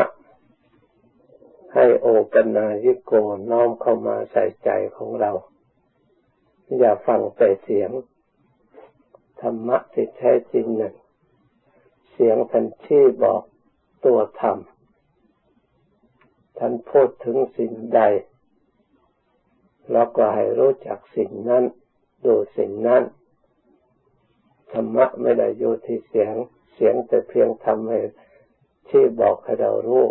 ะ ให้โอปนายิโกน้อมเข้ามาใส่ใจของเรา อย่าฟังแต่เสียง ธรรมะที่แท้จริงนั่นเสียงท่านชี้บอกตัวธรรม ท่านพูดถึงสิ่งใด แล้วก็ให้รู้จักสิ่งนั้นดูสิ่งนั้น ธรรมะไม่ได้อยู่ที่เสียง เสียงแต่เพียงทำให้ ที่บอกให้เรารู้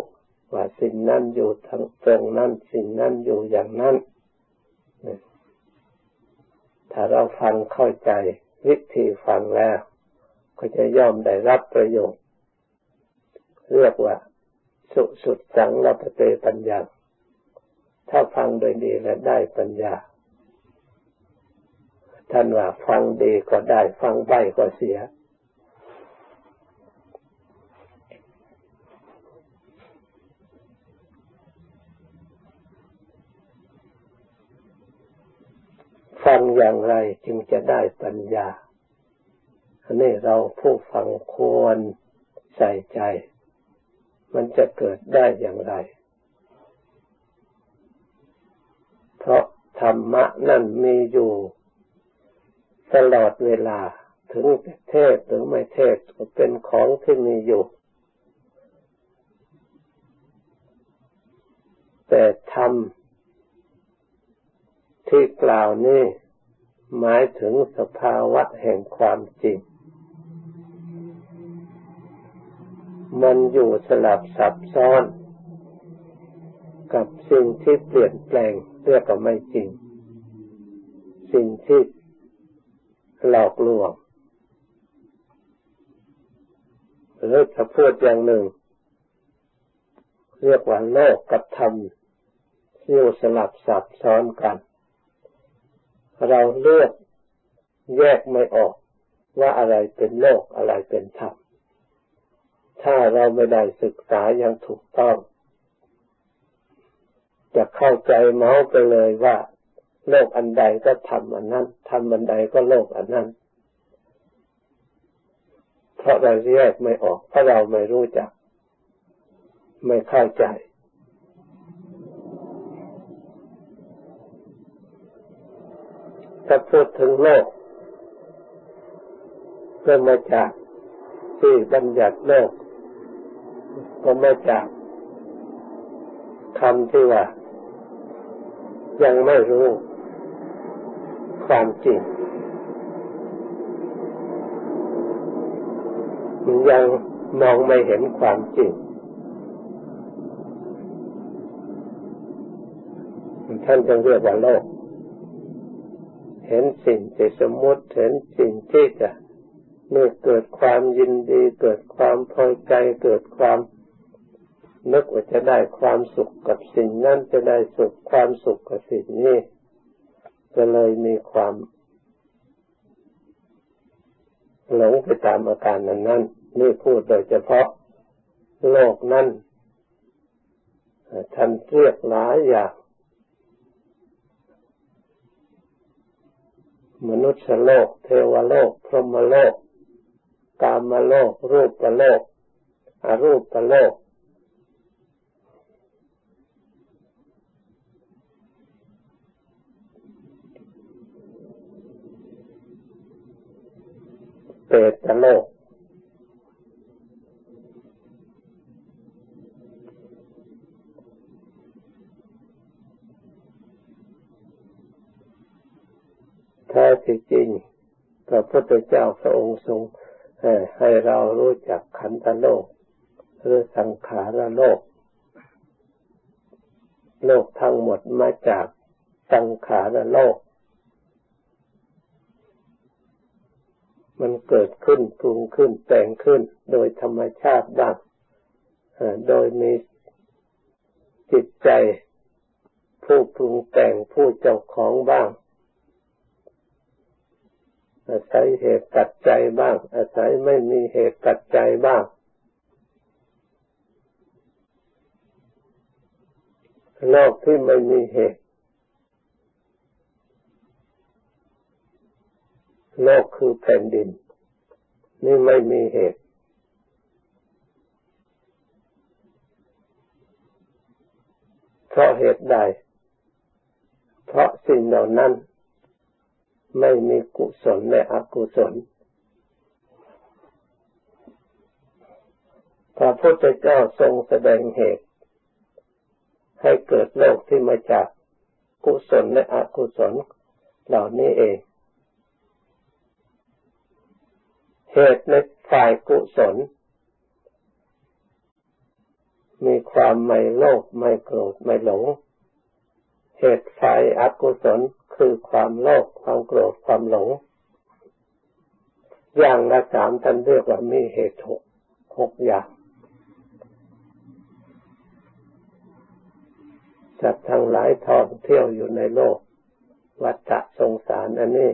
ว่าสิ่งนั้นอยู่ทั้งตรงนั้นสิ่งนั้นอยู่อย่างนั้นถ้าเราฟังเข้าใจวิธีฟังแล้ว ก็จะย่อมได้รับประโยชน์ เรียกว่า สุสุดสังละปเตปัญญา ถ้าฟังโดยดีและได้ปัญญา ท่านว่าฟังดีก็ได้ ฟังไปก็เสีย ฟังอย่างไรจึงจะได้ปัญญา อันนี้เราผู้ฟังควรใส่ใจ มันจะเกิดได้อย่างไร เพราะธรรมะนั่นมีอยู่ตลอดเวลาถึงเทศหรือไม่เทศก็เป็นของที่มีอยู่ แต่ธรรม ที่กล่าวนี้หมายถึงสภาวะแห่งความจริง มันอยู่สลับซับซ้อน กับสิ่งที่เปลี่ยนแปลงเรียกว่าไม่จริง สิ่งที่หลอกลวงหรือถ้าพูดอย่างหนึ่ง เรียกว่าโลกกับธรรมอยู่สลับซับซ้อนกัน เราเลือกแยกไม่ออกว่าอะไรเป็นโลกอะไรเป็นธรรม ถ้าเราไม่ได้ศึกษาอย่างถูกต้อง จะเข้าใจเมาไปเลยว่า โลกอันใดก็ทำอันนั้นทำอันใดก็โลกอันนั้น เพราะเราแยกไม่ออกเพราะเราไม่รู้จัก ไม่เข้าใจ ถ้าพูดถึงโลกก็มาจากที่บัญญัติโลก ก็มาจากคำที่ว่า ยังไม่รู้ความจริง ยังมองไม่เห็นความจริง ท่านจึงเรียกว่าโลก เห็นสิ่งที่สมมติเห็นสิ่งที่จะเมื่อเกิดความยินดี เกิดความพอใจ เกิดความนึกว่าจะได้ความสุขกับสิ่งนั้นจะได้สุขความสุขกับสิ่งนี้ก็เลยมีความหลงไปตามอาการนั้นนั้นนี่พูดโดยเฉพาะโลกนั้นท่านเรียกหลายอย่าง มนุษย์โลก เทวโลก พรหมโลก กามโลก รูปโลก อรูปโลก เปตโลก แท้ที่จริงพระพุทธเจ้าพระองค์ทรงให้เรารู้จักขันธโลก หรือสังขารโลก โลกทั้งหมดมาจากสังขารโลก มันเกิดขึ้นปรุงขึ้นแต่งขึ้นโดยธรรมชาติบ้างโดยมีจิตใจ ผู้ปรุงแต่งผู้เจ้าของบ้าง อาศัยเหตุปัจจัยบ้าง อาศัยไม่มีเหตุปัจจัยบ้าง โลกที่ไม่มีเหตุ โลกคือแผ่นดิน นี่ไม่มีเหตุ เพราะเหตุใด เพราะสิ่งเหล่านั้น ไม่มีกุศลและอกุศล พระพุทธเจ้าทรงแสดงเหตุ ให้เกิดโลกที่มาจากกุศลและอกุศลเหล่านี้เอง เหตุในฝ่ายกุศล มีความไม่โลภไม่โกรธไม่หลง เหตุฝ่ายอกุศล คือความโลภความโกรธความหลง อย่างละสามท่านเรียกว่ามีเหตุหกหกอย่างจัดทั้งหลายท่องเที่ยวอยู่ในโลก วัฏสงสารอันนี้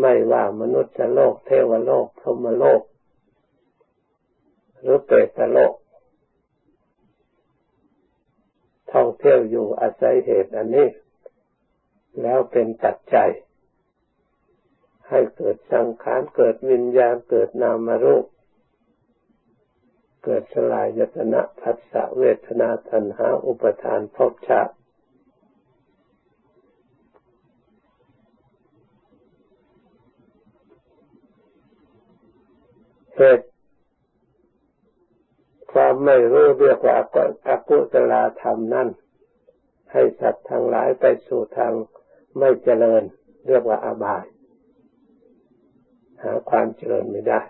ไม่ว่ามนุษย์โลก เทวโลกพรหมโลก หรือเปรตโลก ท่องเที่ยวอยู่อาศัยเหตุอันนี้ แล้วเป็นปัจจัย ให้เกิดสังขารเกิดวิญญาณเกิดนามรูป เกิดสลายยตนะพัสสะเวทนาทันหาอุปทานภพชาติเหตุความไม่รู้เรียกว่าอกุศลธรรมนั่น ให้สัตว์ทั้งหลายไปสู่ทาง ไม่เจริญเรียกว่าอาบาย หาความเจริญไม่ได้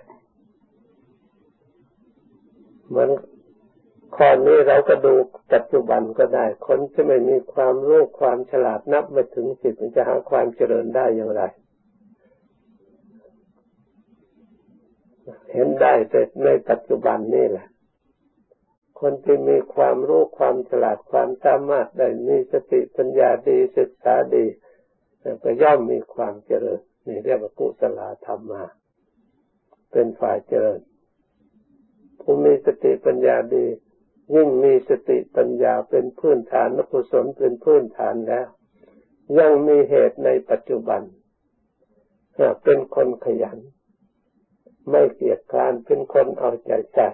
เหมือนข้อนี้เราก็ดูปัจจุบันก็ได้ คนที่ไม่มีความรู้ความฉลาดนับไม่ถึงสิบมันจะหาความเจริญได้อย่างไร เห็นได้แต่ในปัจจุบันนี่แหละ คนที่มีความรู้ความฉลาดความสามารถได้มีสติปัญญาดีศึกษาดี ก็ย่อมมีความเจริญนี่เรียกว่ากุศลธรรมมา เป็นฝ่ายเจริญผู้มีสติปัญญาดี ยิ่งมีสติปัญญาเป็นพื้นฐานนกุศลเป็นพื้นฐานแล้ว ยังมีเหตุในปัจจุบันเป็นคนขยัน ไม่เกียจคร้านเป็นคนเอาใจใส่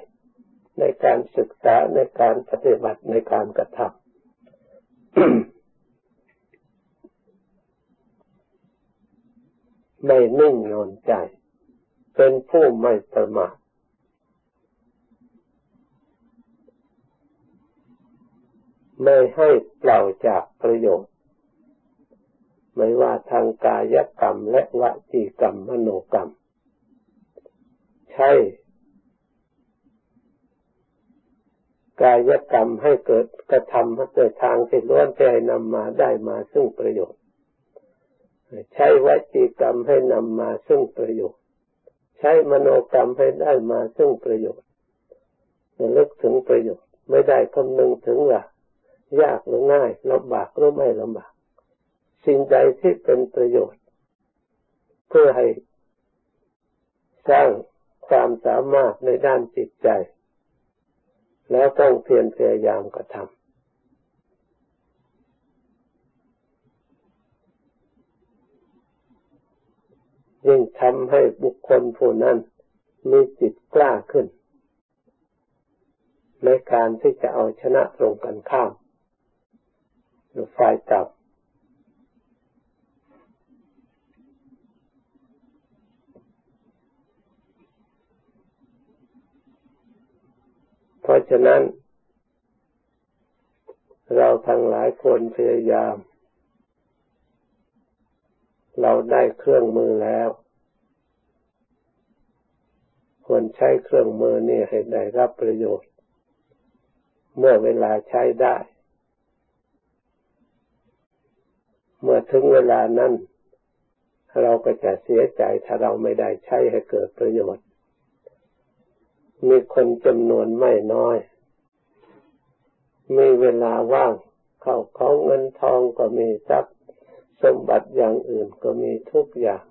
ในการศึกษาในการปฏิบัติในการกระทำ ไม่นิ่งนอนใจ เป็นผู้ไม่ประมาทไม่ให้เปล่าจากประโยชน์ ไม่ว่าทางกายกรรมและวจีกรรมมโนกรรม ใช่กายกรรมให้เกิดกระทำให้เกิดทางที่ล้วนใจนำมาได้มาซึ่งประโยชน์ ใช้วจีกรรมให้นำมาซึ่งประโยชน์ ใช้มโนกรรมให้ได้มาซึ่งประโยชน์ลึกถึงประโยชน์ ไม่ได้คำนึงถึงว่ายากหรือง่ายลำบากหรือไม่ลำบาก สิ่งใดที่เป็นประโยชน์ เพื่อให้สร้างความสามารถในด้านจิตใจ แล้วต้องเพียรพยายามกระทำ ยิ่งทำให้บุคคลผู้นั้นมีจิตกล้าขึ้น ในการที่จะเอาชนะตรงกันข้ามหรือฝ่ายตับเพราะฉะนั้น เราทั้งหลายควรพยายาม เราได้เครื่องมือแล้ว ควรใช้เครื่องมือนี่ให้ได้รับประโยชน์ เมื่อเวลาใช้ได้ เมื่อถึงเวลานั้นเราก็จะเสียใจถ้าเราไม่ได้ใช้ให้เกิดประโยชน์ มีคนจำนวนไม่น้อย มีเวลาว่าง เข้าของเงินทองก็มีทรัพย์ สมบัติอย่างอื่นก็มีทุกอย่าง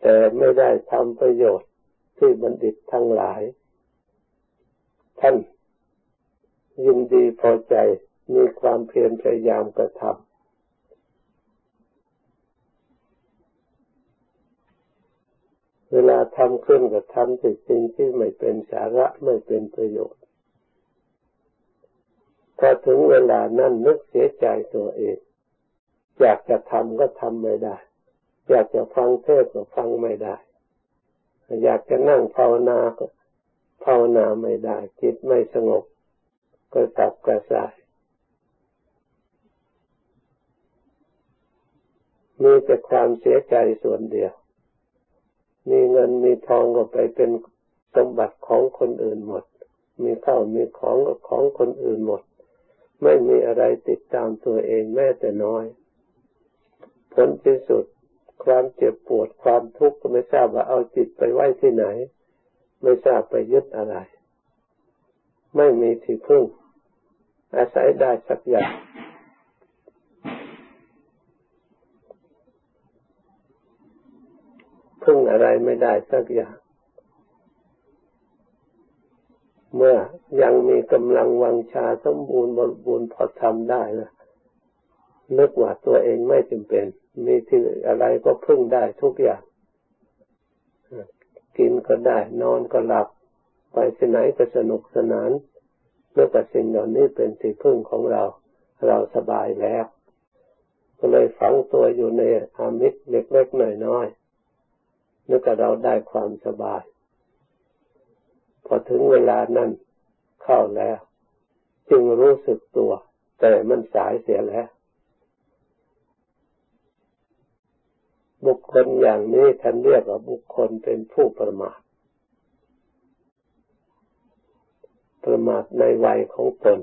แต่ไม่ได้ทำประโยชน์ที่บัณฑิตทั้งหลาย ท่านยินดีพอใจมีความเพียรพยายามกระทำเวลาทำขึ้นก็ทำแต่สิ่งที่ไม่เป็นสาระไม่เป็นประโยชน์ พอถึงเวลานั้นนึกเสียใจตัวเองอยากจะทำก็ทำไม่ได้ อยากจะฟังเทศก็ฟังไม่ได้ อยากจะนั่งภาวนาก็ภาวนาไม่ได้ จิตไม่สงบ ก็สับกระส่ายมีแต่ความเสียใจส่วนเดียว มีเงินมีทองก็ไปเป็นสมบัติของคนอื่นหมด มีข้าวมีของก็ของคนอื่นหมด ไม่มีอะไรติดตามตัวเองแม้แต่น้อย ผลที่สุดความเจ็บปวดความทุกข์ก็ไม่ทราบว่าเอาจิตไปไว้ที่ไหน ไม่ทราบไปยึดอะไร ไม่มีที่พึ่ง อาศัยได้สักอย่าง พึ่งอะไรไม่ได้สักอย่าง เมื่อยังมีกำลังวังชาสมบูรณ์บริบูรณ์พอทำได้นะนึกว่าตัวเองไม่จำเป็น มีที่อะไรก็พึ่งได้ทุกอย่าง กินก็ได้ นอนก็หลับ ไปที่ไหนก็สนุกสนานเมื่อกับสิ่งเหล่านี้เป็นที่พึ่งของเรา เราสบายแล้ว ก็เลยฝังตัวอยู่ในอามิตรเล็กๆหน่อยๆนึกว่าเราได้ความสบาย พอถึงเวลานั้นเข้าแล้ว จึงรู้สึกตัว แต่มันสายเสียแล้ว บุคคลอย่างนี้ท่านเรียกว่าบุคคลเป็นผู้ประมาทประมาทในวัยของตน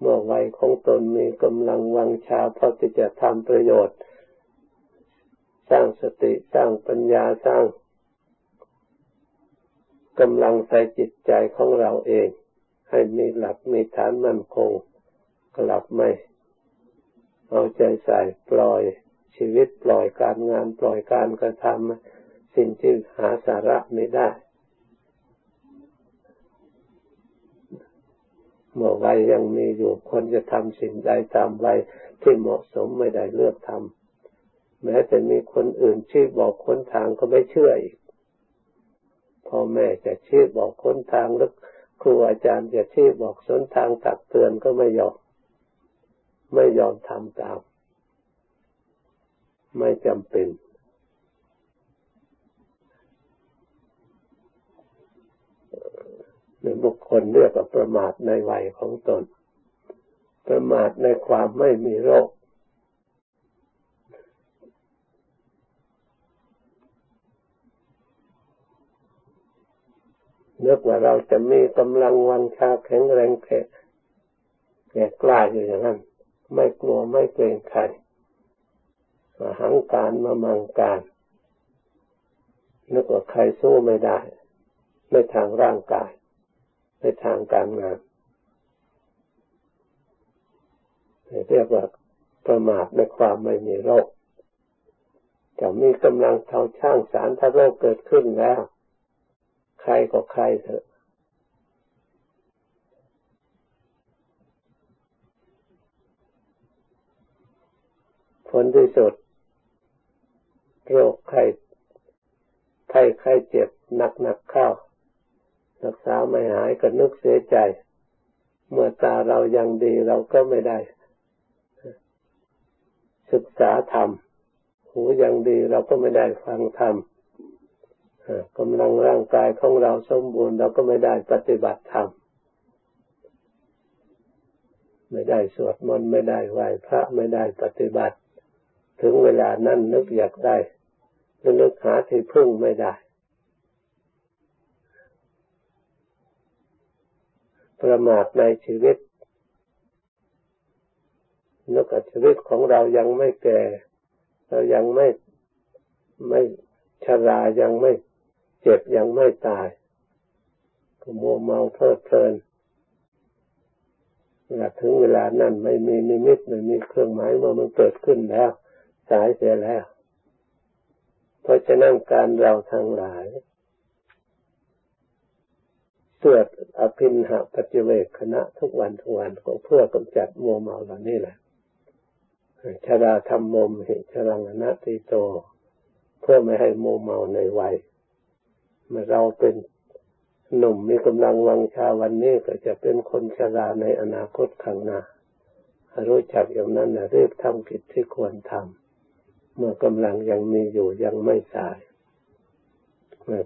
เมื่อวัยของตนมีกำลังวังชาพอที่จะทำประโยชน์ สร้างสติสร้างปัญญาสร้าง กำลังใส่จิตใจของเราเอง ให้มีหลักมีฐานมั่นคงกลับไม่เอาใจใส่ปล่อยชีวิตปล่อยการงานปล่อยการกระทำสิ่งที่หาสาระไม่ได้เมื่อวัยยังมีอยู่คนจะทำสิ่งใดตามวัยที่เหมาะสมไม่ได้เลือกทำแม้แต่มีคนอื่นชี้บอกคนทางก็ไม่เชื่ออีก พ่อแม่จะชี้บอกค้นทางหรือครูอาจารย์จะชี้บอกสนทางตักเตือนก็ไม่ยอม ไม่ยอมทำตาม ไม่จำเป็นหรือบุคคลเรียกว่าประมาทในวัยของตน ประมาทในความไม่มีโรค นึกว่าเราจะมีกำลังวังชาแข็งแรงแข็งแก่กล้าอยู่อย่างนั้น ไม่กลัวไม่เกรงใครมาหังการมามังการนึกว่าใครสู้ไม่ได้ในทางร่างกายในทางการงานเรียกว่าประมาทในความไม่มีโรคจะมีกำลังเท่าช่างสารถ้าโรคเกิดขึ้นแล้ว ใครก็ใครเถอะ ผลที่สุด โรคไข้ไข้ไข้เจ็บหนักหนักเข้า รักษาไม่หายก็นึกเสียใจ เมื่อตาเรายังดีเราก็ไม่ได้ ศึกษาธรรม หูยังดีเราก็ไม่ได้ฟังธรรม กำลังร่างกายของเราสมบูรณ์เราก็ไม่ได้ปฏิบัติธรรมไม่ได้สวดมนต์ไม่ได้ไหว้พระไม่ได้ปฏิบัติ ถึงเวลานั้นนึกอยากได้นึกหาที่พึ่งไม่ได้ ประมาทในชีวิตนึกชีวิตของเรายังไม่แก่ เรายังไม่ไม่ชรายังไม่ เจ็บยังไม่ตาย ก็มัวเมาเพลิดเพลินเวลาถึงเวลานั้นไม่มีนิมิตไม่มีเครื่องหมายเมื่อมันเกิดขึ้นแล้ว สายเสียแล้ว เพราะฉะนั้นการเราทั้งหลายสวดอภินหาปัจเวกคณะทุกวันทุกวันก็เพื่อกำจัดมัวเมาเหล่านี้แหละชาดาธรรมมเหตุชรังอนัติโต เพื่อไม่ให้มัวเมาในวัย เมื่อเราเป็นหนุ่มมีกำลังวังชาวันนี้ก็จะเป็นคนชราในอนาคตข้างหน้ารู้จักอย่างนั้นนะรีบทำกิจที่ควรทำเมื่อกำลังยังมีอยู่ยังไม่สาย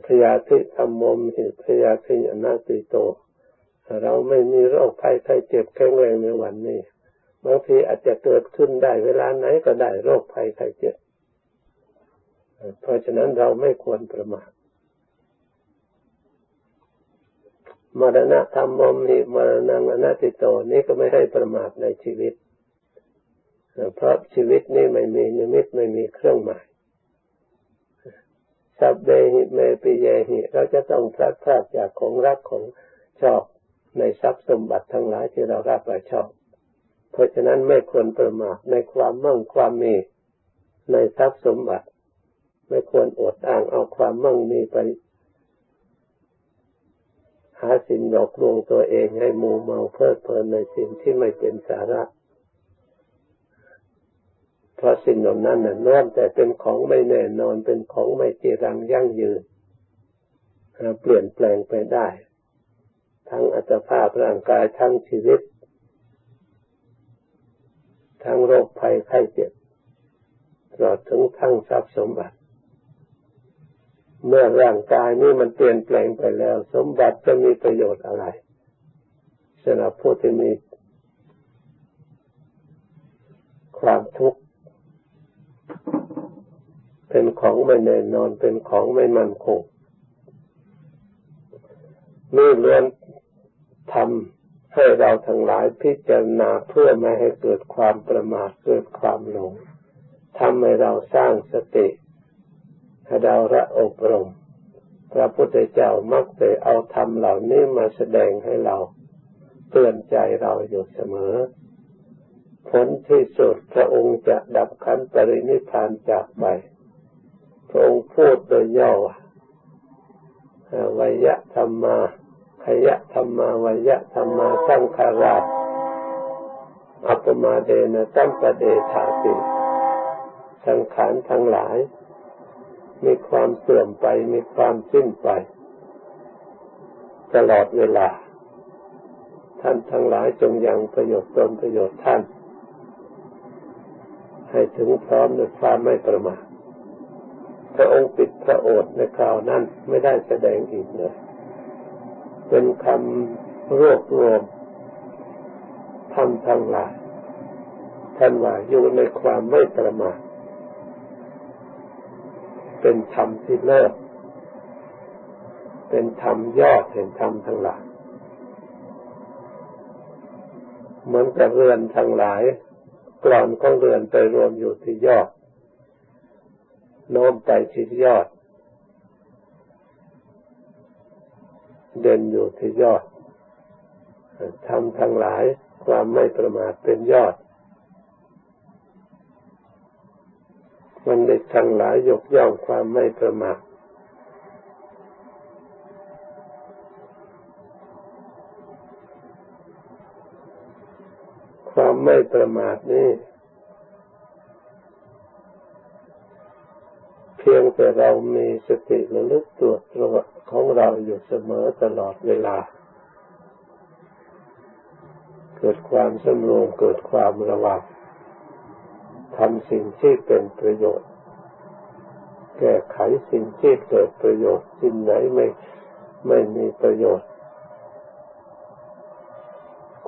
พยาธิธรรมมหิพยาธิอนาติโต เราไม่มีโรคภัยไข้เจ็บแข็งแรงในวันนี้บางทีอาจจะเกิดขึ้นได้เวลาไหนก็ได้โรคภัยไข้เจ็บ เพราะฉะนั้นเราไม่ควรประมาท มรณะธรรมมหิมรณงอนัติโตนี้ก็ไม่ให้ประมาทในชีวิต เพราะชีวิตนี้ไม่มีนิมิตไม่มีเครื่องหมายสัพเบหิเมปิเยหิเราจะต้องพลัดพรากจากของรักของชอบในทรัพย์สมบัติทั้งหลายที่เรารักและชอบ เพราะฉะนั้นไม่ควรประมาทในความมั่งความมีในทรัพย์สมบัติ ไม่ควรอดอ้างเอาความมั่งมีไป หาสิ่งหลอกลวงตัวเองให้มูเมาเพลิดเพลินในสิ่งที่ไม่เป็นสาระ เพราะสิ่งเหล่านั้นน่ะน้อมแต่เป็นของไม่แน่นอนเป็นของไม่จีรังยั่งยืนเปลี่ยนแปลงไปได้ ทั้งอัตภาพร่างกายทั้งชีวิต ทั้งโรคภัยไข้เจ็บตลอดถึงทั้งทรัพย์สมบัติ เมื่อร่างกายนี้มันเปลี่ยนแปลงไปแล้ว สมบัติจะมีประโยชน์อะไรสำหรับผู้ที่มีความทุกข์เป็นของไม่แน่นอนเป็นของไม่มั่นคงนี่เรื่องทำให้เราทั้งหลายพิจารณาเพื่อไม่ให้เกิดความประมาทเกิดความหลงทำให้เราสร้างสติ ให้เระอบรม พระพุทธเจ้ามักจะเอาธรรมเหล่านี้มาแสดงให้เราเตือนใจเราอยู่เสมอ ผลที่สุดพระองค์จะดับขันปรินิพานจากไป พระองค์พูดโดยย่อวิยะธรรมาขยะธรรมาวิยะธรรมาสังขาราอัปมาเดนะตัมปเดธาติ สังขารทั้งหลาย มีความเสื่อมไป มีความสิ้นไป ตลอดเวลา ท่านทั้งหลายจงยังประโยชน์ตนประโยชน์ท่าน ให้ถึงพร้อมในความไม่ประมาทพระองค์ปิดพระโอษฐ์ในคราวนั้นไม่ได้แสดงอีกเลยเป็นคำรวบรวมทำทั้งหลายท่านว่าอยู่ในความไม่ประมาท เป็นธรรมที่เลิศเป็นธรรมยอดแห่งธรรมทั้งหลาย เหมือนกับเรือนทั้งหลายกรอนของเรือนไปรวมอยู่ที่ยอด โน้มไปที่ยอด เด่นอยู่ที่ยอดทำทั้งหลายความไม่ประมาทเป็นยอด มันได้ทั้งหลายยกย่องความไม่ประมาทความไม่ประมาทนี่เพียงแต่เรามีสติระลึกตัวตัวของเราอยู่เสมอตลอดเวลา เกิดความสำรวมเกิดความระวัง ทำสิ่งที่เป็นประโยชน์ แก้ไขสิ่งที่เกิดประโยชน์ สิ่งไหนไม่ไม่มีประโยชน์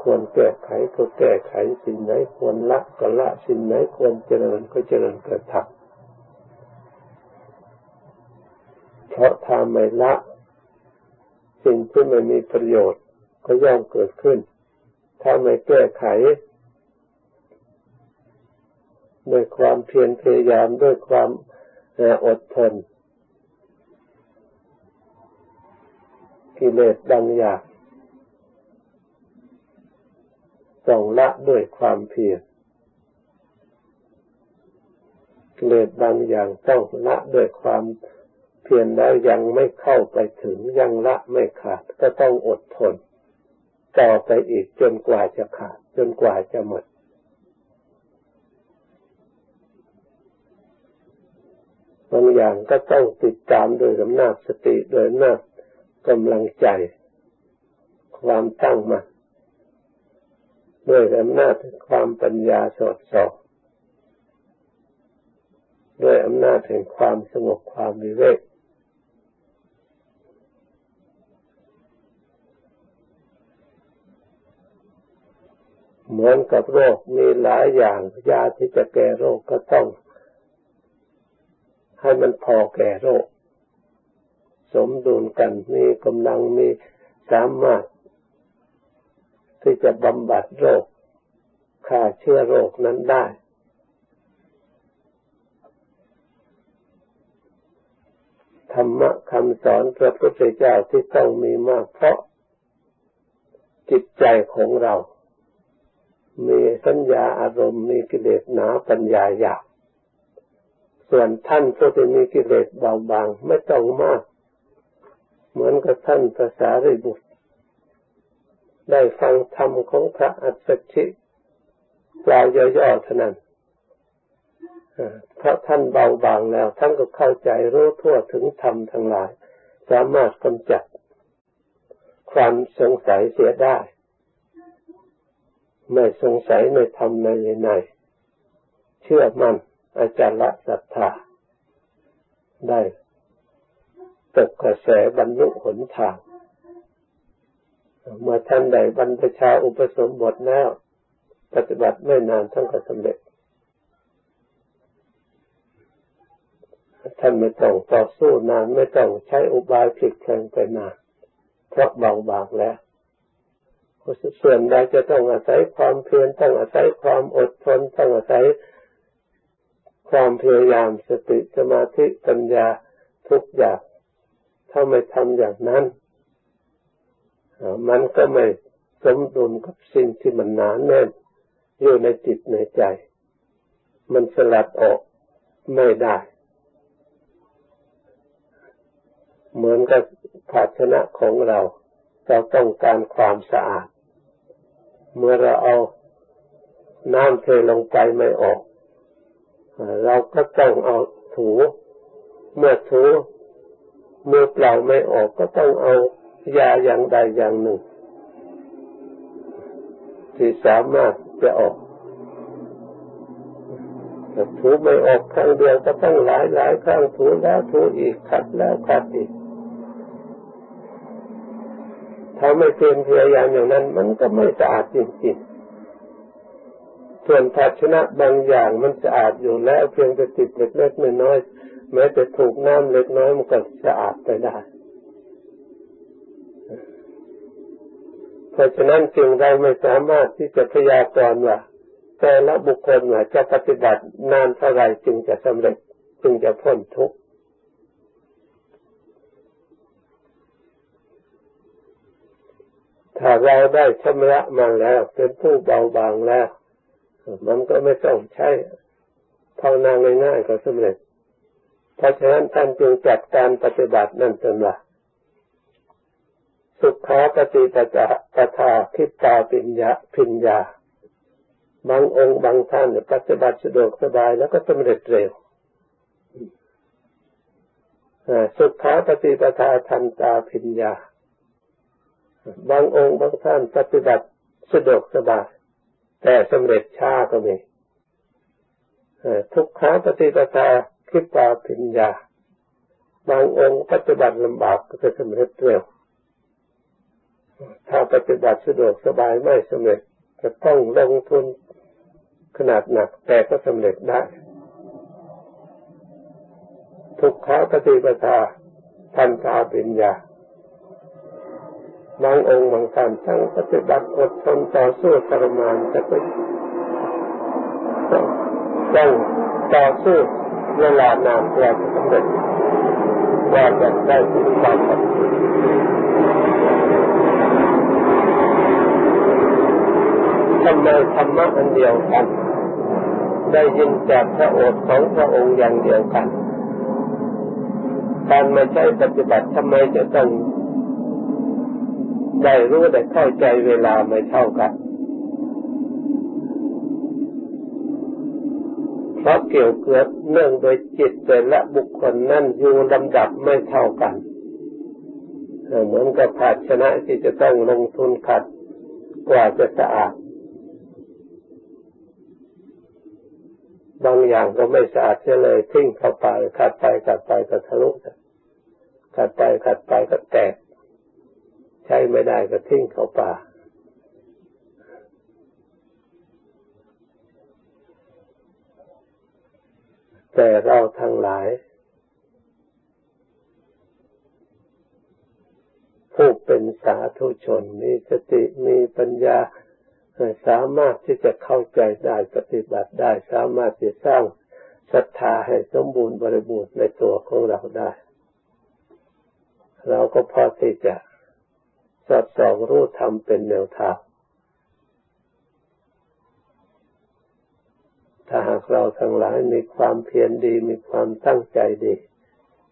ควรแก้ไขก็แก้ไขสิ่งไหนควรละก็ละสิ่งไหนควรเจริญก็เจริญกระทำเพราะถ้าไม่ละสิ่งที่ไม่มีประโยชน์ก็ย่อมเกิดขึ้น ถ้าไม่แก้ไข ด้วยความเพียรพยายามด้วยความอดทน กิเลสบางอย่างต้องละด้วยความเพียรกิเลสบางอย่างต้องละด้วยความเพียรแล้วยังไม่เข้าไปถึงยังละไม่ขาดก็ต้องอดทน ต่อไปอีกจนกว่าจะขาด จนกว่าจะหมด บางอย่างก็ต้องติดตามโดยอำนาจสติโดยอำนาจกำลังใจ ความตั้งมั่นด้วยอำนาจความปัญญาสอดสอบด้วยอำนาจแห่งความสงบความวิเวกเหมือนกับโรคมีหลายอย่างยาที่จะแก้โรคก็ต้อง ให้มันพอแก่โรค สมดุลกันมีกำลังมีสามารถที่จะบำบัดโรคฆ่าเชื้อโรคนั้นได้ ธรรมะคำสอนพระพุทธเจ้าที่ต้องมีมากเพราะจิตใจของเรา มีสัญญาอารมณ์มีกิเลสหนาปัญญาหยาบ ส่วนท่านผู้ที่มีกิเลสเบาบางไม่ต้องมาก เหมือนกับท่านภาษาริบุตร ได้ฟังธรรมของพระอัสสชิกล่าวย่อๆเท่านั้นเพราะท่านเบาบางแล้ว ท่านก็เข้าใจรู้ทั่วถึงธรรมทั้งหลาย สามารถกำจัด ความสงสัยเสียได้ ไม่สงสัยในธรรมในใน เชื่อมั่น อาจารย์ละศรัทธาได้ตกกระแสบรรลุหนทาง เมื่อท่านใดบรรพชาอุปสมบทแล้ว ปฏิบัติไม่นานท่านก็สำเร็จ ท่านไม่ต้องต่อสู้นานไม่ต้องใช้อุบายผิดแพลงไปนาน เพราะเบาบางแล้วส่วนใดจะต้องอาศัยความเพียรต้องอาศัยความอดทนต้องอาศัย ความพยายามสติสมาธิปัญญาทุกอย่าง ถ้าไม่ทำอย่างนั้นมันก็ไม่สมดุลกับสิ่งที่มันหนาแน่นอยู่ในจิตในใจ มันสลัดออกไม่ได้ เหมือนกับภาชนะของเรา เราต้องการความสะอาด เมื่อเราเอาน้ำเทลงไปไม่ออก เราก็ต้องเอาถูเมื่อถูมือเปล่าไม่ออกก็ต้องเอายาอย่างใดอย่างหนึ่ง ที่สามารถจะออกถูไม่ออกครั้งเดียวก็ต้องหลายหลายครั้งถูแล้วถูอีกขัดแล้วขัดอีกถ้าไม่เพียรพยายามอย่างนั้น มันก็ไม่สะอาดจริงๆ ส่วนภาชนะบางอย่างมันสะอาดอยู่แล้วเพียงแต่ติดเล็กๆน้อยๆแม้แต่ถูกน้ำเล็กน้อยมันก็สะอาดไปได้เพราะฉะนั้นจึงเราไม่สามารถที่จะพยากรณ์ว่าแต่ละบุคคลว่าจะปฏิบัตินานเท่าไรจึงจะสำเร็จจึงจะพ้นทุกข์ถ้าเราได้ชำระมาแล้วเป็นผู้เบาบางแล้ว มันก็ไม่ต้องใช้ภาวนาง่ายๆก็สำเร็จ เพราะฉะนั้นท่านจึงจัดการปฏิบัตินั่นเป็นว่าสุขาปฏิปจาปทาคิตาปิญญาพิญญา บางองค์บางท่านปฏิบัติสะดวกสบายแล้วก็สำเร็จเร็วสุขาปฏิปทาทันตาพิญญา บางองค์บางท่านปฏิบัติสะดวกสบาย แต่สำเร็จช้าก็มีทุกขาปฏิปทาคิดปาปิญญา บางองค์ปฏิบัติลำบากก็จะสำเร็จเร็ว ถ้าปฏิบัติสะดวกสบายไม่สำเร็จจะต้องลงทุนขนาดหนักแต่ก็สำเร็จได้ ทุกขาปฏิปทาทันตาปิญญา บางองค์บางท่านทั้งปฏิบัติอดทนต่อสู้ทรมานแต่ก็ต้องต่อสู้เวลานานกว่าจะสำเร็จว่าจะได้ถึงความสำเร็จทำไมธรรมะอันเดียวกัน ได้ยินจากพระโอษฐ์ของพระองค์อย่างเดียวกัน การมาใช้ปฏิบัติทำไมจะต้อง ได้รู้ได้เข้าใจเวลาไม่เท่ากันเพราะเกี่ยวเกิดเนื่องโดยจิตแต่ละบุคคลนั่นอยู่ลำดับไม่เท่ากันเหมือนกับภาชนะที่จะต้องลงทุนขัดกว่าจะสะอาด บางอย่างก็ไม่สะอาดเลยทิ้งเข้าไปขัดไปขัดไปก็ทะลุขัดไปขัดไปก็แตก ใช้ไม่ได้ก็ทิ้งเข้าป่า แต่เราทั้งหลาย ผู้เป็นสาธุชนมีสติมีปัญญาสามารถที่จะเข้าใจได้ปฏิบัติได้ สามารถจะสร้างศรัทธาให้สมบูรณ์บริบูรณ์ในตัวของเราได้ เราก็พอที่จะ สอดส่องรู้ธรรมเป็นแนวทางถ้าหากเราทั้งหลายมีความเพียรดี มีความตั้งใจดี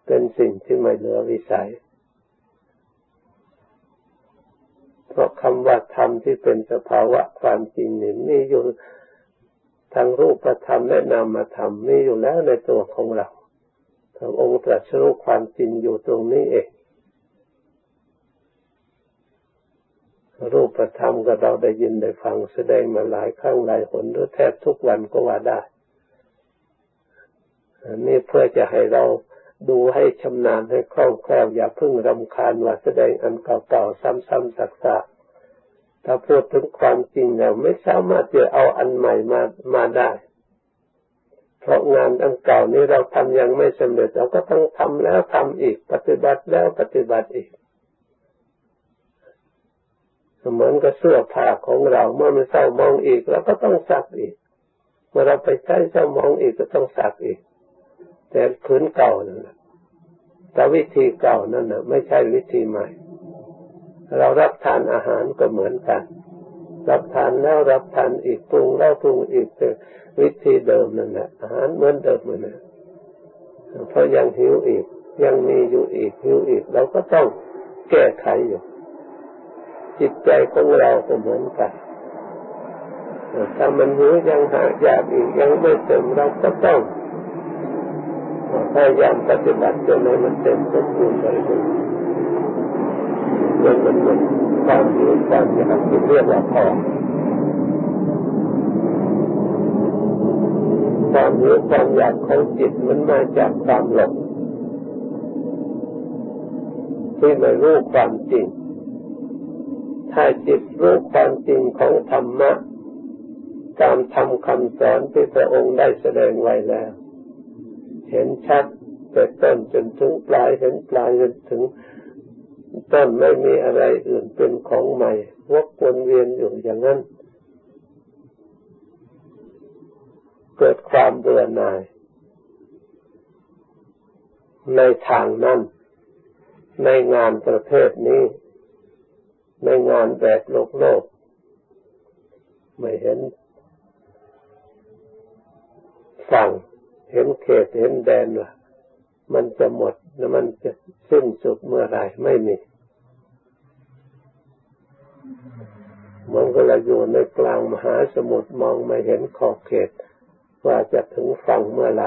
เป็นสิ่งที่ไม่เหลือวิสัย เพราะคำว่าธรรมที่เป็นสภาวะความจริงนี่มีอยู่ทางรูปธรรมและนามธรรมมีอยู่แล้วในตัวของเราพระองค์ตรัสรู้ความจริงอยู่ตรงนี้เอง รูปธรรมก็เราได้ยินได้ฟังแสดงมาหลายครั้งหลายหนหรือแทบทุกวันก็ว่าได้อันนี้เพื่อจะให้เราดูให้ชำนาญให้คล่องแคล่วอย่าเพิ่งรำคาญว่าแสดงอันเก่าๆซ้ำๆซักๆถ้าพูดถึงความจริงแล้วไม่สามารถจะเอาอันใหม่มามาได้ เพราะงานอันเก่านี้เราทำยังไม่สำเร็จเราก็ต้องทำแล้วทำอีก ปฏิบัติแล้วปฏิบัติอีก เหมือนกับเสื้อผ้าของเรา เมื่อมันเศร้ามองอีกเราก็ต้องซักอีก เมื่อเราไปใช้เศร้ามองอีกก็ต้องซักอีก แต่ผืนเก่านั่นแหละแต่วิธีเก่านั่นนะไม่ใช่วิธีใหม่ เรารับทานอาหารก็เหมือนกัน รับทานแล้วรับทานอีกปรุงแล้วปรุงอีกแต่วิธีเดิมนั่นแหละอาหารเหมือนเดิมเหมือนนะเพราะยังหิวอีกยังมีอยู่อีกหิวอีกเราก็ต้องแก้ไขอยู่ จิตใจของเราก็เหมือนกันถ้ามันหิวยังหาอยากอีกยังไม่เต็มเราก็ต้องพยายามปฏิบัติจนให้มันเต็มสมบูรณ์บริบูรณ์จนมันหมดความหิวความอยากที่เรียกว่าพอความหิวความอยากของจิตมันมาจากความหลงที่ไม่รู้ความจริง ถ้าจิตรู้ความจริงของธรรมะ ตามทำคำสอนที่พระองค์ได้แสดงไว้แล้ว เห็นชัดแต่ต้นจนถึงปลายเห็นปลายจนถึงต้นไม่มีอะไรอื่นเป็นของใหม่วกวนเวียนอยู่อย่างนั้น เกิดความเบื่อหน่าย ในทางนั้น ในงานประเภทนี้ ในงานแบบโลกโลก ไม่เห็นฝั่งเห็นเขตเห็นแดนว่ามันจะหมดแล้วมันจะสิ้นสุดเมื่อไรไม่มีมันก็เลยอยู่ในกลางมหาสมุทรมองไม่เห็นขอบเขต ว่าจะถึงฝั่งเมื่อไร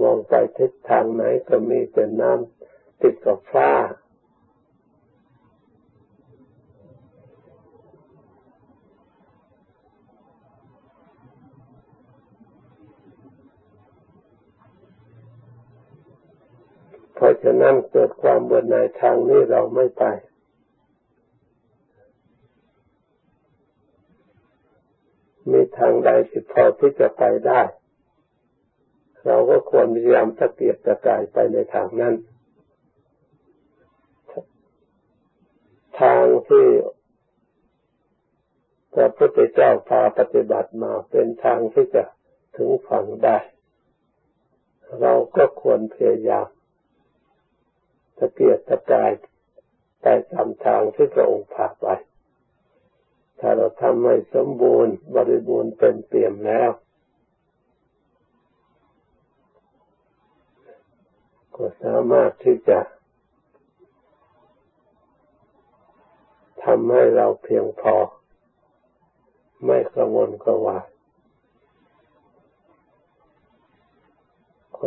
มองไปทิศทางไหนก็มีแต่น้ำติดกับฟ้าเพราะ ฉะนั้นเกิดความเบื่อหน่ายทางนี้เราไม่ไป มีทางใดที่พอที่จะไปได้ เราก็ควรพยายามตะเกียบตะกายไปในทางนั้น ทางที่พระพุทธเจ้าพาปฏิบัติมาเป็นทางที่จะถึงฝั่งได้ เราก็ควรพยายาม ตะเกียกตะกายไปตามทางที่พระองค์พาไป ถ้าเราทำให้สมบูรณ์บริบูรณ์เป็นเปี่ยมแล้ว ก็สามารถที่จะทำให้เราเพียงพอ ไม่กระวนกระวาย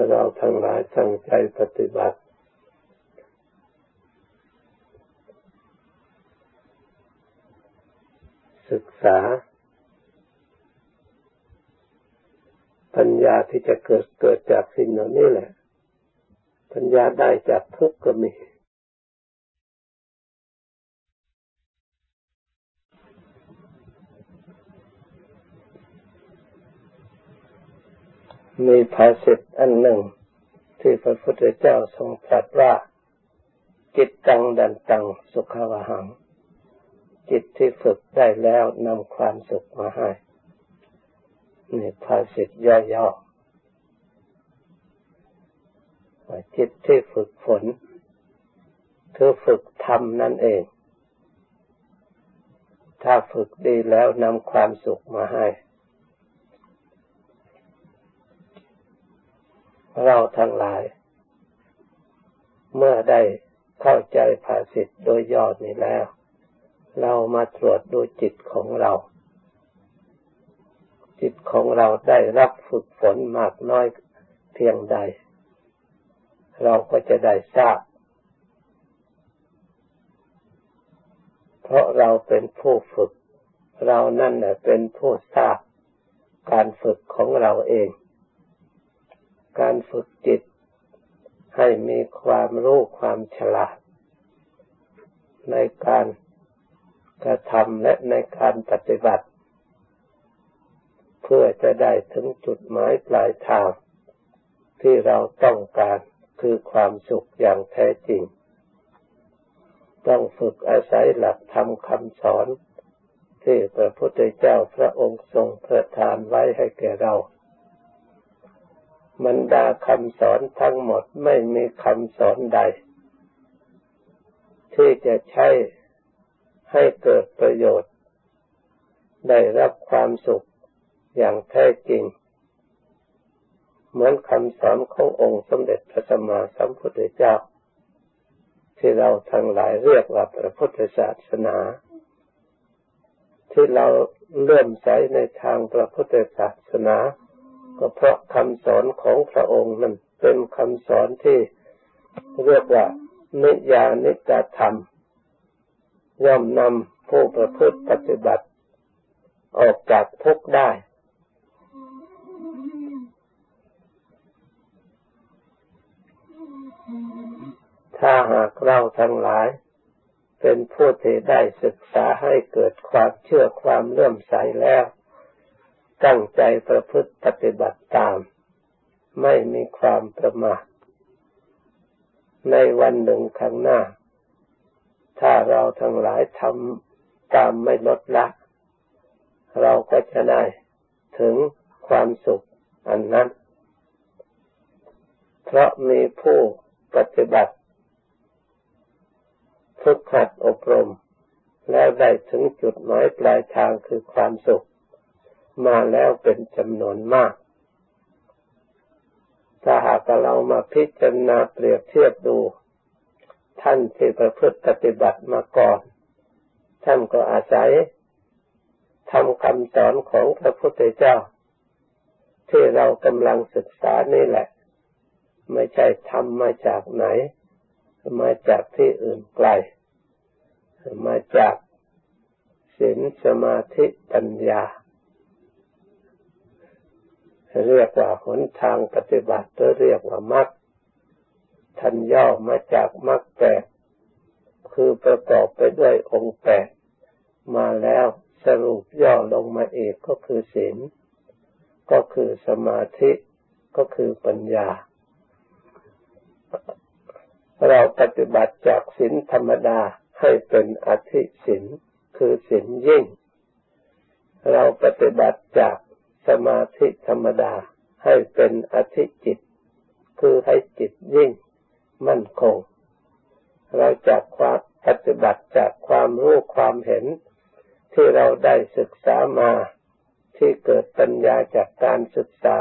เราทั้งหลายตั้งใจปฏิบัติ ศึกษา ปัญญาที่จะเกิดเกิดจากสิ่งเหล่านี้แหละ ปัญญาได้จากทุกข์ก็มีมีภาษิตอันหนึ่ง ที่พระพุทธเจ้าทรงตรัสว่าจิตตังดันตังสุขวหัง จิตที่ฝึกได้แล้วนำความสุขมาให้นี่ภาษิตย่อๆจิตที่ฝึกฝนคือฝึกทำนั่นเอง ถ้าฝึกดีแล้วนำความสุขมาให้ เราทั้งหลาย เมื่อได้เข้าใจภาษิตโดยยอดนี้แล้ว เรามาตรวจดูจิตของเรา จิตของเราได้รับฝึกฝนมากน้อยเพียงใด เราก็จะได้ทราบ เพราะเราเป็นผู้ฝึก เรานั่นแหละเป็นผู้ทราบ การฝึกของเราเอง การฝึกจิต ให้มีความรู้ความฉลาด ในการ กระทำและในการปฏิบัติ เพื่อจะได้ถึงจุดหมายปลายทาง ที่เราต้องการคือความสุขอย่างแท้จริง ต้องฝึกอาศัยหลักธรรมคำสอน ที่พระพุทธเจ้าพระองค์ทรงประทานไว้ให้แก่เราบรรดาคำสอนทั้งหมดไม่มีคำสอนใด ที่จะใช้ ให้เกิดประโยชน์ ได้รับความสุขอย่างแท้จริง เหมือนคำสอนขององค์สมเด็จพระสัมมาสัมพุทธเจ้า ที่เราทั้งหลายเรียกว่าพระพุทธศาสนา ที่เราเลื่อมใสในทางพระพุทธศาสนา ก็เพราะคำสอนของพระองค์นั้นเป็นคำสอนที่เรียกว่านิยานิกธรรม ย่อมนำผู้ประพฤติปฏิบัติ ออกจากทุกข์ได้ ถ้าหากเราทั้งหลาย เป็นผู้ที่ได้ศึกษาให้เกิดความเชื่อความเลื่อมใสแล้ว ตั้งใจประพฤติปฏิบัติตาม ไม่มีความประมาทในวันหนึ่งข้างหน้า ถ้าเราทั้งหลายทำตามไม่ลดละ เราก็จะได้ถึงความสุขอันนั้น เพราะมีผู้ปฏิบัติฝึกหัดอบรม แล้วได้ถึงจุดหมายปลายทางคือความสุข มาแล้วเป็นจำนวนมาก ถ้าหากเรามาพิจารณาเปรียบเทียบดู ท่านที่ประพฤติปฏิบัติมาก่อน ท่านก็อาศัยทำคำสอนของพระพุทธเจ้า ที่เรากำลังศึกษานี่แหละ ไม่ใช่ทำมาจากไหน มาจากที่อื่นไกล มาจากศีลสมาธิปัญญา เรียกว่าหนทางปฏิบัติหรือเรียกว่ามรรค ท่านย่อมาจากมรรคแปดคือประกอบไปด้วยองค์แปดมาแล้วสรุปย่อลงมาเอกก็คือศีลก็คือสมาธิก็คือปัญญา เราปฏิบัติจากศีลธรรมดาให้เป็นอธิศีลคือศีลยิ่ง เราปฏิบัติจากสมาธิธรรมดาให้เป็นอธิจิต คือให้จิตยิ่ง มั่นคง เราจากความปฏิบัติจากความรู้ความเห็นที่เราได้ศึกษามาที่เกิดปัญญาจากการศึกษา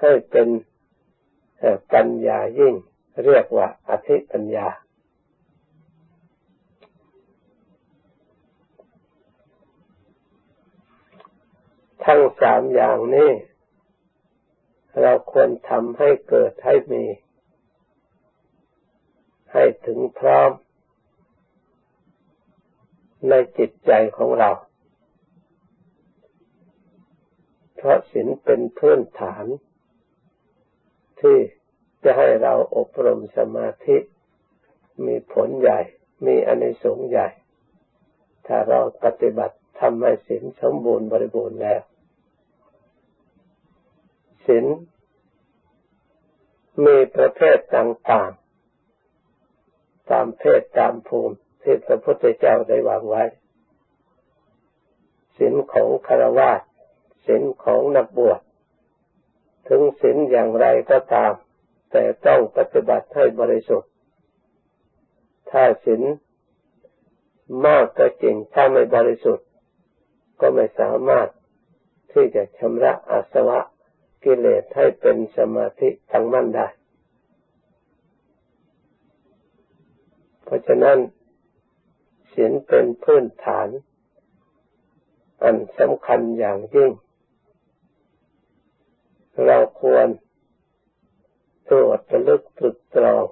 ให้เป็นปัญญายิ่ง เรียกว่าอธิปัญญา ทั้งสามอย่างนี้ เราควรทำให้เกิดให้มี ให้ถึงพร้อมในจิตใจของเรา เพราะศีลเป็นพื้นฐาน ที่จะให้เราอบรมสมาธิ มีผลใหญ่ มีอนิสงส์ใหญ่ ถ้าเราปฏิบัติทำให้ศีลสมบูรณ์บริบูรณ์แล้วศีลมีประเภทต่างๆ ตามเพศตามภูมิที่พระพุทธเจ้าได้วางไว้ศีลของคารวะศีลของนักบวชถึงศีลอย่างไรก็ตาม แต่ต้องปฏิบัติให้บริสุทธิ์ ถ้าศีลมากก็จริงถ้าไม่บริสุทธิ์ ก็ไม่สามารถที่จะชำระอาสวะกิเลสให้เป็นสมาธิตั้งมั่นได้ เพราะฉะนั้นศีลเป็นพื้นฐาน อันสำคัญอย่างยิ่ง เราควรตรวจระลึกตรึกตรอง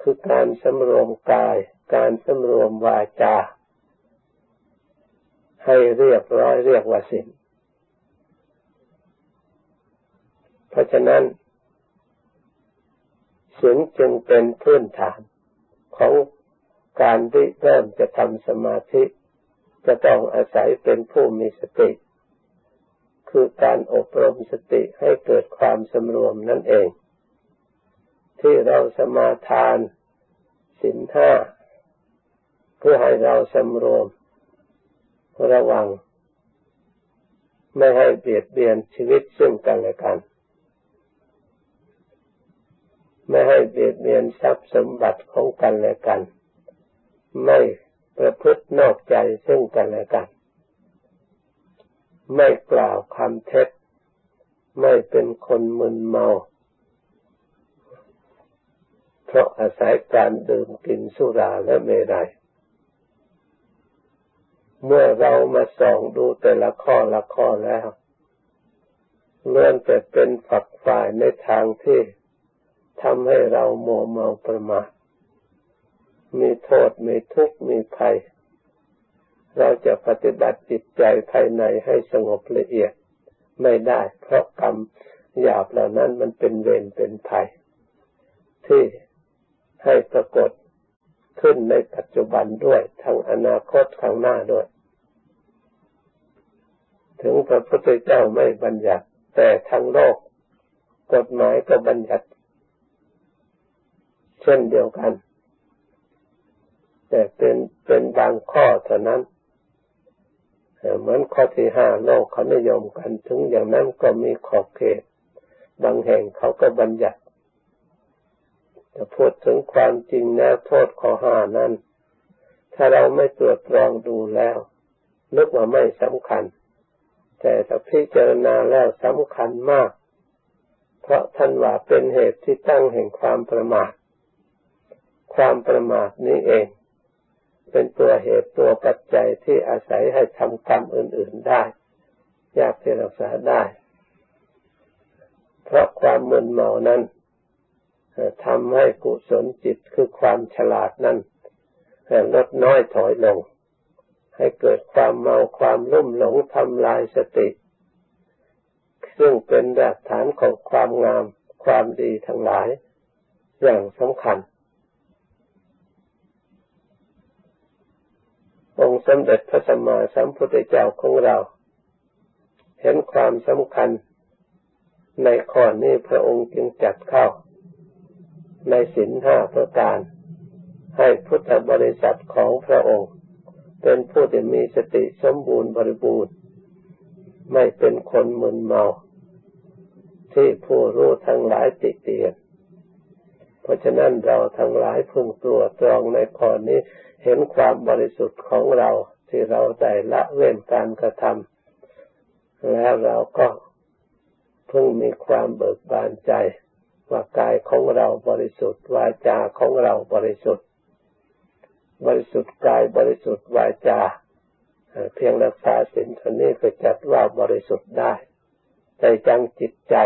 คือการสำรวมกาย การสำรวมวาจา ให้เรียบร้อยเรียกว่าศีลเพราะฉะนั้นศีลจึงเป็นพื้นฐาน ของการที่เริ่มจะทำสมาธิ จะต้องอาศัยเป็นผู้มีสติ คือการอบรมสติให้เกิดความสำรวมนั่นเอง ที่เราสมาทานสินห้าเพื่อให้เราสำรวมระวัง ไม่ให้เบียดเบียนชีวิตซึ่งกันและกัน ไม่ให้เบียดเบียนทรัพย์สมบัติของกันและกัน ไม่ประพฤตินอกใจซึ่งกันและกัน ไม่กล่าวคำเท็จ ไม่เป็นคนมึนเมา เพราะอาศัยการดื่มกินสุราและเมรัยเมื่อเรามาส่องดูแต่ละข้อละข้อแล้วเลื่อนแต่เป็นฝักฝ่ายในทางที่ ทำให้เราโมเมาประมาทมีโทษมีทุกข์มีภัย เราจะปฏิบัติจิตใจภายในให้สงบละเอียดไม่ได้ เพราะกรรมหยาบเหล่านั้นมันเป็นเวรเป็นภัย ที่ให้ปรากฏขึ้นในปัจจุบันด้วยทางอนาคตข้างหน้าด้วย ถึงพระพุทธเจ้าไม่บัญญัติ แต่ทั้งโลก กฎหมายก็บัญญัติ เช่นเดียวกัน แต่เป็นเป็นบางข้อเท่านั้นเหมือนข้อที่ห้าโลกเขานิยมกัน ถึงอย่างนั้นก็มีขอบเขต บางแห่งเขาก็บัญญัติจะพูดถึงความจริงแล้วโทษข้อห้านั้น ถ้าเราไม่ตรวจตรองดูแล้วนึกว่าไม่สำคัญ แต่ถ้าพิจารณาแล้วสำคัญมาก เพราะท่านว่าเป็นเหตุที่ตั้งแห่งความประมาท ความประมาทนี้เอง เป็นตัวเหตุตัวปัจจัยที่อาศัยให้ทำกรรมอื่น ๆได้ ยากที่รักษาได้ เพราะความมึนเมานั้นทำให้กุศลจิตคือความฉลาดนั้นลดน้อยถอยลง ให้เกิดความเมาความลุ่มหลงทำลายสติ ซึ่งเป็นรากฐานของความงามความดีทั้งหลาย อย่างสำคัญ องค์สมเด็จพระสัมมาสัมพุทธเจ้าของเรา เห็นความสำคัญในข้อนี้พระองค์จึงจัดเข้า ในสินห้าประการ ให้พุทธบริษัทของพระองค์ เป็นผู้ที่มีสติสมบูรณ์บริบูรณ์ ไม่เป็นคนมึนเมา ที่ผู้รู้ทั้งหลายติเตียน เพราะฉะนั้นเราทั้งหลายพึงตรวจตรองในข้อนี้ เห็นความบริสุทธิ์ของเราที่เราได้ละเว้นการกระทำแล้วเราก็เพิ่งมีความเบิกบานใจว่ากายของเราบริสุทธิ์วาจาของเราบริสุทธิ์ บริสุทธิ์กายบริสุทธิ์วาจาเพียงรักษาศีลท่านี้ก็จัดว่าบริสุทธิ์ได้แต่จังจิตใจ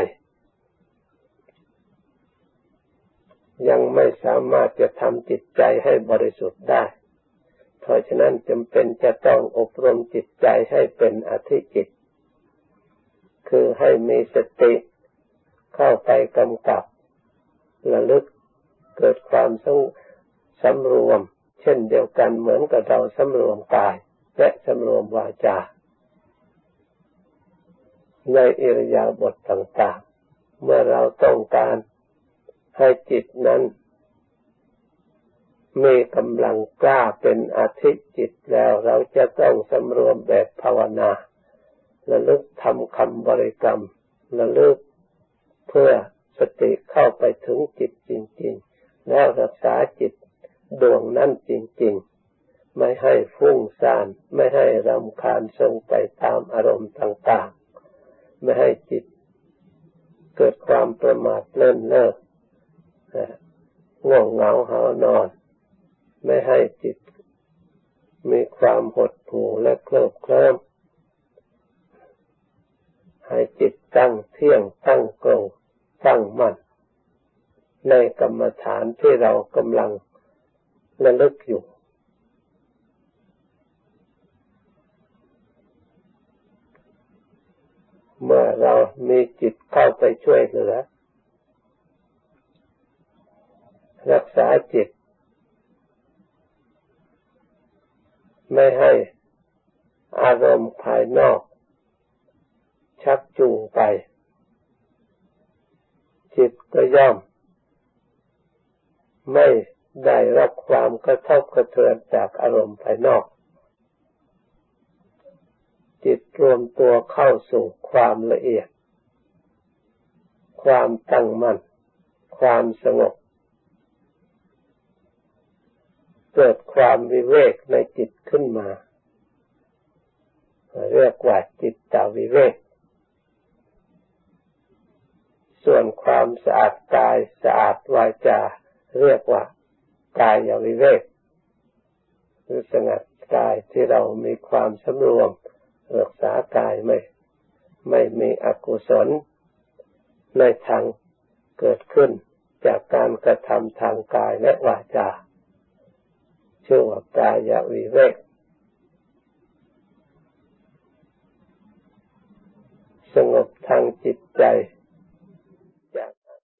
ยังไม่สามารถจะทำจิตใจให้บริสุทธิ์ได้ เพราะฉะนั้นจำเป็นจะต้องอบรมจิตใจให้เป็นอธิจิต คือให้มีสติเข้าไปกำกับระลึกเกิดความสงสำรวม เช่นเดียวกันเหมือนกับเราสำรวมกาย และสำรวมวาจา ในอิริยาบถต่างๆ เมื่อเราต้องการให้จิตนั้น มีกำลังกล้าเป็นอาทิจิตแล้วเราจะต้องสำรวมแบบภาวนาระลึกทำคำบริกรรมระลึกเพื่อสติเข้าไปถึงจิตจริง ๆ แล้วรักษาจิตดวงนั้นจริง ๆ ไม่ให้ฟุ้งซ่านไม่ให้รำคาญทรงไปตามอารมณ์ต่างๆ ไม่ให้จิตเกิดความประมาทเล่นเลิกง่วงเหงาหานอน ไม่ให้จิตมีความหดหู่และเคลิบเคลิ้มให้จิตตั้งเที่ยงตั้งตรงตั้งมั่นในกรรมฐานที่เรากำลังระลึกอยู่ เมื่อเรามีจิตเข้าไปช่วยเหลือ รักษาจิต ไม่ให้อารมณ์ภายนอก ชักจูงไป จิตก็ย่อม ไม่ได้รับความกระทบกระเทือนจากอารมณ์ภายนอก จิตรวมตัวเข้าสู่ความละเอียด ความตั้งมั่น ความสงบ เกิดความวิเวกในจิตขึ้นมา เรียกว่าจิตตาวิเวก ส่วนความสะอาดกายสะอาดวาจา เรียกว่ากายวิเวกหรือสงัดกายที่เรามีความสำรวมรักษากายไม่ ไม่มีอกุศล ในทางเกิดขึ้นจากการกระทำทางกายและวาจา ชื่อว่ากายวิเวกสงบทางจิตใจ